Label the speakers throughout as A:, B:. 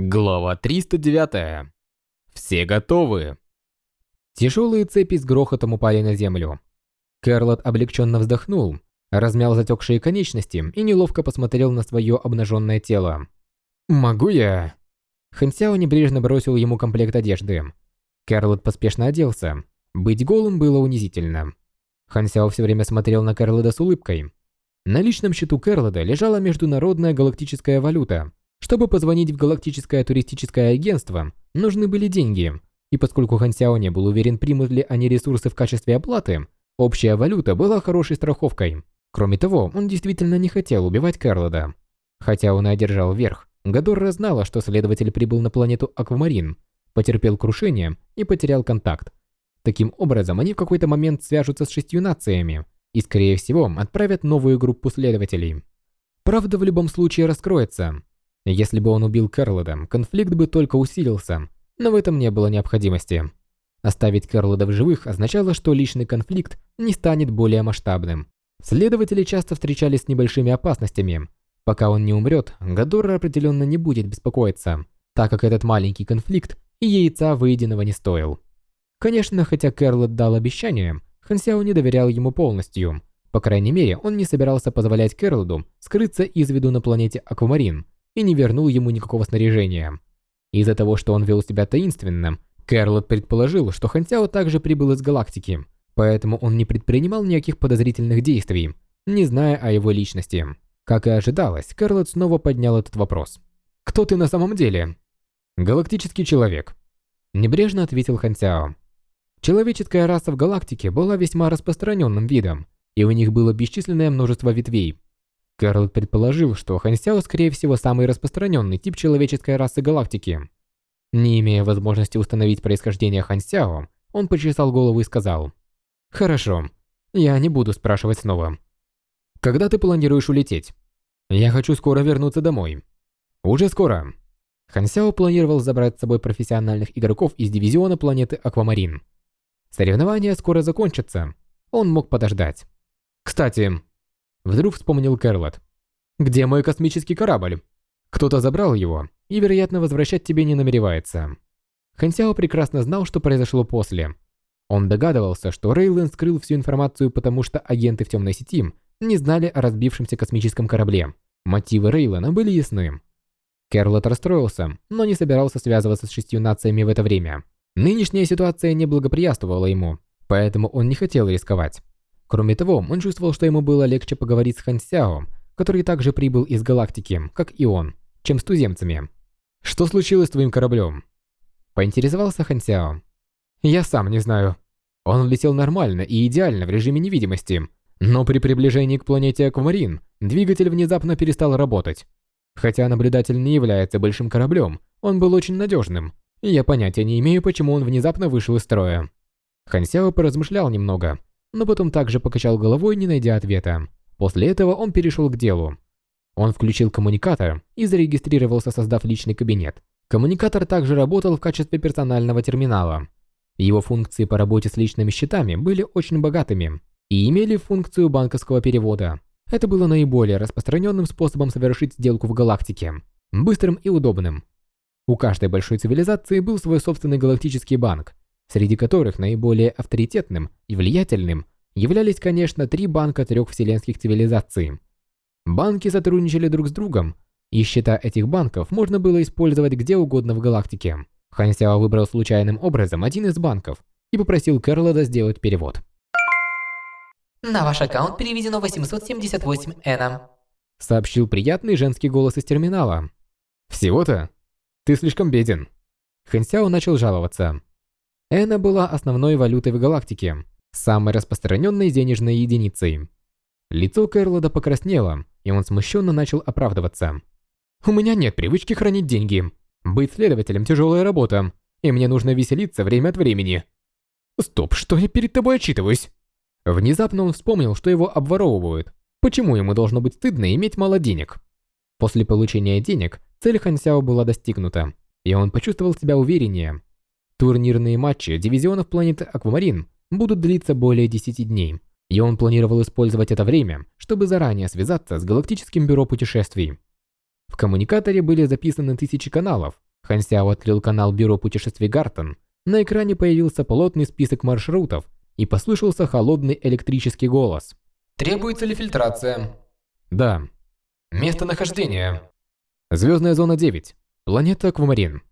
A: Глава 309. Все готовы. Тяжелые цепи с грохотом упали на землю. Кэрлот облегченно вздохнул, размял затекшие конечности и неловко посмотрел на свое обнаженное тело. «Могу я?» Хэнсяо небрежно бросил ему комплект одежды. Кэрлот поспешно оделся. Быть голым было унизительно. Хансяо все время смотрел на Кэрлода с улыбкой. На личном счету Кэрлода лежала международная галактическая валюта – чтобы позвонить в галактическое туристическое агентство, нужны были деньги, и поскольку Хан Сяо не был уверен, примут ли они ресурсы в качестве оплаты, общая валюта была хорошей страховкой. Кроме того, он действительно не хотел убивать Карлода. Хотя он и одержал верх, Гадорра знала, что следователь прибыл на планету Аквамарин, потерпел крушение и потерял контакт. Таким образом, они в какой-то момент свяжутся с шестью нациями и, скорее всего, отправят новую группу следователей. Правда в любом случае раскроется, если бы он убил Кэрлода, конфликт бы только усилился, но в этом не было необходимости. Оставить Кэрлода в живых означало, что личный конфликт не станет более масштабным. Следователи часто встречались с небольшими опасностями. Пока он не умрет, Гадора определенно не будет беспокоиться, так как этот маленький конфликт и яйца выеденного не стоил. Конечно, хотя Кэрлот дал обещание, Хансяо не доверял ему полностью. По крайней мере, он не собирался позволять Кэрлоду скрыться из виду на планете Аквамарин – и не вернул ему никакого снаряжения. Из-за того, что он вел себя таинственным, Кэрлот предположил, что Хантяо также прибыл из галактики, поэтому он не предпринимал никаких подозрительных действий, не зная о его личности. Как и ожидалось, Кэрлот снова поднял этот вопрос. «Кто ты на самом деле?» «Галактический человек», – небрежно ответил Хантяо. Человеческая раса в галактике была весьма распространенным видом, и у них было бесчисленное множество ветвей, Карл предположил, что Хансяо, скорее всего, самый распространенный тип человеческой расы галактики. Не имея возможности установить происхождение Хансяо, он почесал голову и сказал. «Хорошо, я не буду спрашивать снова. Когда ты планируешь улететь? Я хочу скоро вернуться домой. Уже скоро». Хансяо планировал забрать с собой профессиональных игроков из дивизиона планеты Аквамарин. Соревнования скоро закончатся. Он мог подождать. Кстати, Вдруг вспомнил Кэрлот. «Где мой космический корабль? Кто-то забрал его и, вероятно, возвращать тебе не намеревается». Хансяо прекрасно знал, что произошло после. Он догадывался, что Рейлен скрыл всю информацию, потому что агенты в темной сети не знали о разбившемся космическом корабле. Мотивы Рейлена были ясны. Кэрлот расстроился, но не собирался связываться с шестью нациями в это время. Нынешняя ситуация не благоприятствовала ему, поэтому он не хотел рисковать. Кроме того, он чувствовал, что ему было легче поговорить с Хан Сяо, который также прибыл из галактики, как и он, чем с туземцами. «Что случилось с твоим кораблем?» Поинтересовался Хан Сяо. «Я сам не знаю. Он летел нормально и идеально в режиме невидимости, но при приближении к планете Аквамарин двигатель внезапно перестал работать. Хотя наблюдатель не является большим кораблем, он был очень надежным, и я понятия не имею, почему он внезапно вышел из строя». Хан Сяо поразмышлял немного, но потом также покачал головой, не найдя ответа. После этого он перешел к делу. Он включил коммуникатор и зарегистрировался, создав личный кабинет. Коммуникатор также работал в качестве персонального терминала. Его функции по работе с личными счетами были очень богатыми и имели функцию банковского перевода. Это было наиболее распространенным способом совершить сделку в галактике, быстрым и удобным. У каждой большой цивилизации был свой собственный галактический банк, среди которых наиболее авторитетным и влиятельным являлись, конечно, три банка трех вселенских цивилизаций. Банки сотрудничали друг с другом, и счета этих банков можно было использовать где угодно в галактике. Хан Сяо выбрал случайным образом один из банков и попросил Кэрлода сделать перевод.
B: На ваш аккаунт переведено 878 эна.
A: Сообщил приятный женский голос из терминала. Всего-то? Ты слишком беден. Хан Сяо начал жаловаться. Эна была основной валютой в галактике, самой распространенной денежной единицей. Лицо Кэрлода покраснело, и он смущенно начал оправдываться. «У меня нет привычки хранить деньги. Быть следователем – тяжелая работа, и мне нужно веселиться время от времени». «Стоп, что я перед тобой отчитываюсь?» Внезапно он вспомнил, что его обворовывают. Почему ему должно быть стыдно иметь мало денег? После получения денег цель Хансяо была достигнута, и он почувствовал себя увереннее. Турнирные матчи дивизионов планеты Аквамарин будут длиться более 10 дней, и он планировал использовать это время, чтобы заранее связаться с Галактическим бюро путешествий. В коммуникаторе были записаны тысячи каналов, Хан Сяо открыл канал Бюро путешествий Гартон. На экране появился плотный список маршрутов и послышался холодный электрический голос.
B: Требуется ли фильтрация?
A: Да.
B: Местонахождение.
A: Звездная зона 9. Планета Аквамарин.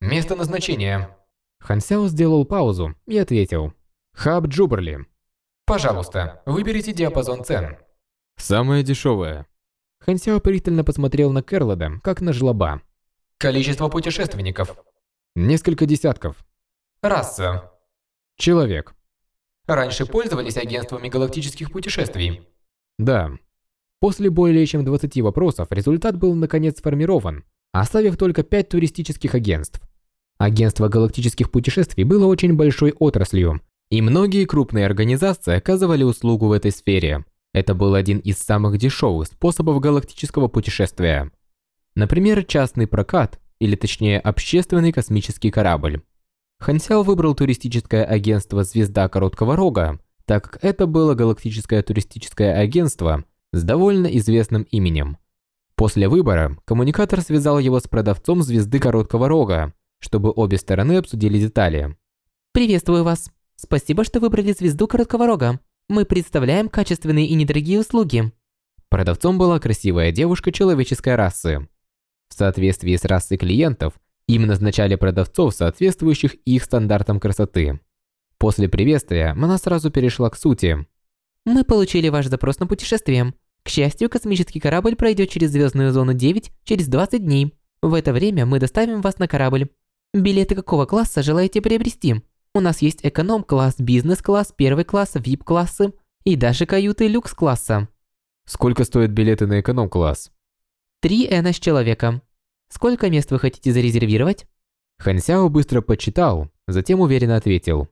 B: Место назначения.
A: Хан Сяо сделал паузу и ответил. Хаб Джуберли.
B: Пожалуйста, выберите диапазон цен.
A: Самое дешевое. Хан Сяо пристально посмотрел на Керлода, как на жлоба.
B: Количество путешественников.
A: Несколько десятков.
B: Раса.
A: Человек.
B: Раньше пользовались агентствами галактических путешествий.
A: Да. После более чем 20 вопросов результат был наконец сформирован, оставив только 5 туристических агентств. Агентство галактических путешествий было очень большой отраслью, и многие крупные организации оказывали услугу в этой сфере. Это был один из самых дешевых способов галактического путешествия. Например, частный прокат, или точнее общественный космический корабль. Хансяо выбрал туристическое агентство «Звезда Короткого Рога», так как это было галактическое туристическое агентство с довольно известным именем. После выбора коммуникатор связал его с продавцом «Звезды Короткого Рога», чтобы обе стороны обсудили детали.
C: Приветствую вас. Спасибо, что выбрали «Звезду Короткого Рога». Мы представляем качественные и недорогие услуги.
A: Продавцом была красивая девушка человеческой расы. В соответствии с расой клиентов, им назначали продавцов, соответствующих их стандартам красоты. После приветствия она сразу перешла к сути.
C: Мы получили ваш запрос на путешествие. К счастью, космический корабль пройдет через звездную зону 9 через 20 дней. В это время мы доставим вас на корабль. Билеты какого класса желаете приобрести? У нас есть эконом-класс, бизнес-класс, первый класс, VIP-классы и даже каюты люкс-класса.
A: Сколько стоят билеты на эконом-класс?
C: 3 N с человека. Сколько мест вы хотите зарезервировать?
A: Хансяо быстро подсчитал, затем уверенно ответил.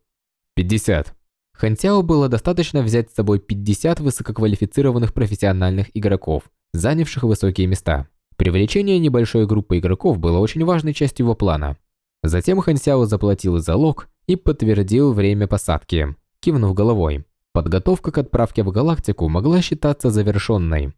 A: 50. Хансяо было достаточно взять с собой 50 высококвалифицированных профессиональных игроков, занявших высокие места. Привлечение небольшой группы игроков было очень важной частью его плана. Затем Хансяо заплатил залог и подтвердил время посадки, кивнув головой. Подготовка к отправке в галактику могла считаться завершенной.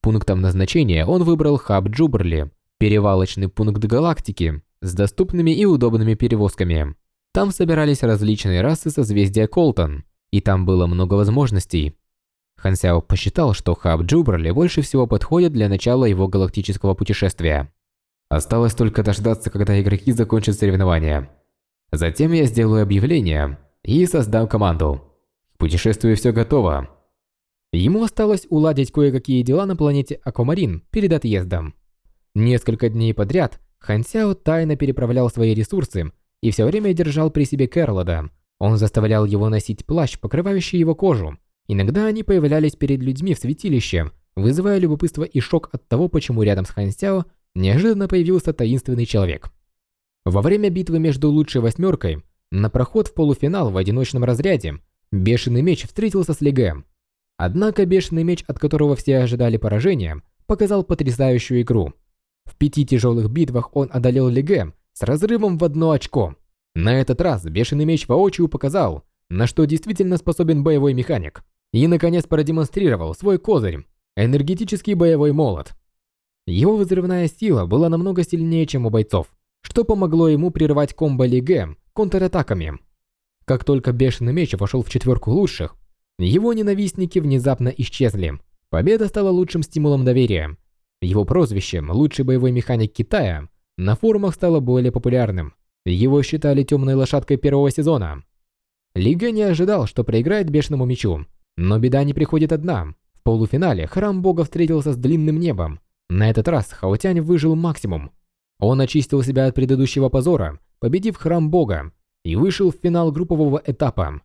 A: Пунктом назначения он выбрал хаб Джуберли, перевалочный пункт галактики с доступными и удобными перевозками. Там собирались различные расы созвездия Колтон, и там было много возможностей. Хан Сяо посчитал, что хаб Джуберли больше всего подходит для начала его галактического путешествия. Осталось только дождаться, когда игроки закончат соревнования. Затем я сделаю объявление и создам команду. К путешествию все готово. Ему осталось уладить кое-какие дела на планете Аквамарин перед отъездом. Несколько дней подряд Хан Сяо тайно переправлял свои ресурсы и все время держал при себе Кэрлода. Он заставлял его носить плащ, покрывающий его кожу. Иногда они появлялись перед людьми в святилище, вызывая любопытство и шок от того, почему рядом с Хан Сяо неожиданно появился таинственный человек. Во время битвы между лучшей восьмеркой на проход в полуфинал в одиночном разряде Бешеный Меч встретился с Леге. Однако Бешеный Меч, от которого все ожидали поражения, показал потрясающую игру. В пяти тяжелых битвах он одолел Леге с разрывом в одно очко. На этот раз Бешеный Меч воочию показал, на что действительно способен боевой механик. И, наконец, продемонстрировал свой козырь – энергетический боевой молот. Его взрывная сила была намного сильнее, чем у бойцов, что помогло ему прервать комбо Лиге контратаками. Как только Бешеный Меч вошел в четверку лучших, его ненавистники внезапно исчезли. Победа стала лучшим стимулом доверия. Его прозвище «Лучший боевой механик Китая» на форумах стало более популярным. Его считали темной лошадкой первого сезона. Лига не ожидал, что проиграет Бешеному Мечу. Но беда не приходит одна. В полуфинале Храм Бога встретился с Длинным Небом. На этот раз Хаотянь выжил максимум. Он очистил себя от предыдущего позора, победив Храм Бога, и вышел в финал группового этапа.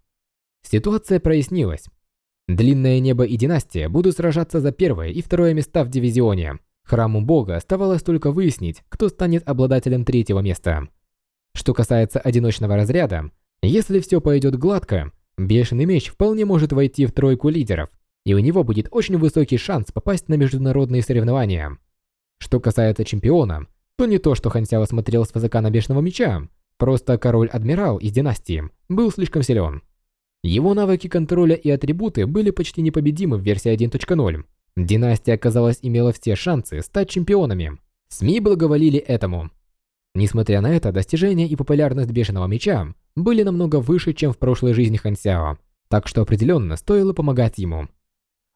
A: Ситуация прояснилась. Длинное небо и династия будут сражаться за первое и второе места в дивизионе. Храму бога оставалось только выяснить, кто станет обладателем третьего места. Что касается одиночного разряда, если все пойдет гладко, Бешеный Меч вполне может войти в тройку лидеров, и у него будет очень высокий шанс попасть на международные соревнования. Что касается чемпиона, то не то, что Хан Сяо смотрел с высока на Бешеного Меча, просто король-адмирал из династии был слишком силен. Его навыки контроля и атрибуты были почти непобедимы в версии 1.0. Династия, казалось, имела все шансы стать чемпионами. СМИ благоволили этому. Несмотря на это, достижения и популярность Бешеного Меча были намного выше, чем в прошлой жизни Хан Сяо, так что определенно стоило помогать ему.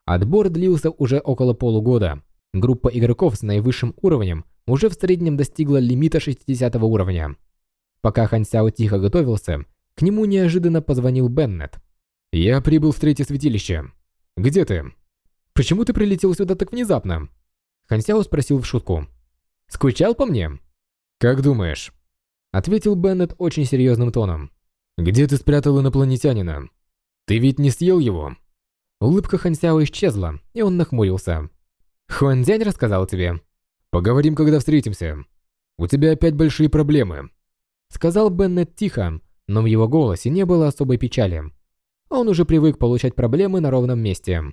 A: Отбор длился уже около полугода. Группа игроков с наивысшим уровнем уже в среднем достигла лимита 60 уровня. Пока Хан Сяо тихо готовился, к нему неожиданно позвонил Беннет. «Я прибыл в третье святилище. Где ты? Почему ты прилетел сюда так внезапно?» Хан Сяо спросил в шутку. «Скучал по мне?» «Как думаешь?» Ответил Беннет очень серьезным тоном. «Где ты спрятал инопланетянина? Ты ведь не съел его?» Улыбка Хан Сяо исчезла, и он нахмурился. «Хуан Дянь рассказал тебе?» «Поговорим, когда встретимся. У тебя опять большие проблемы», сказал Беннет тихо, но в его голосе не было особой печали. Он уже привык получать проблемы на ровном месте.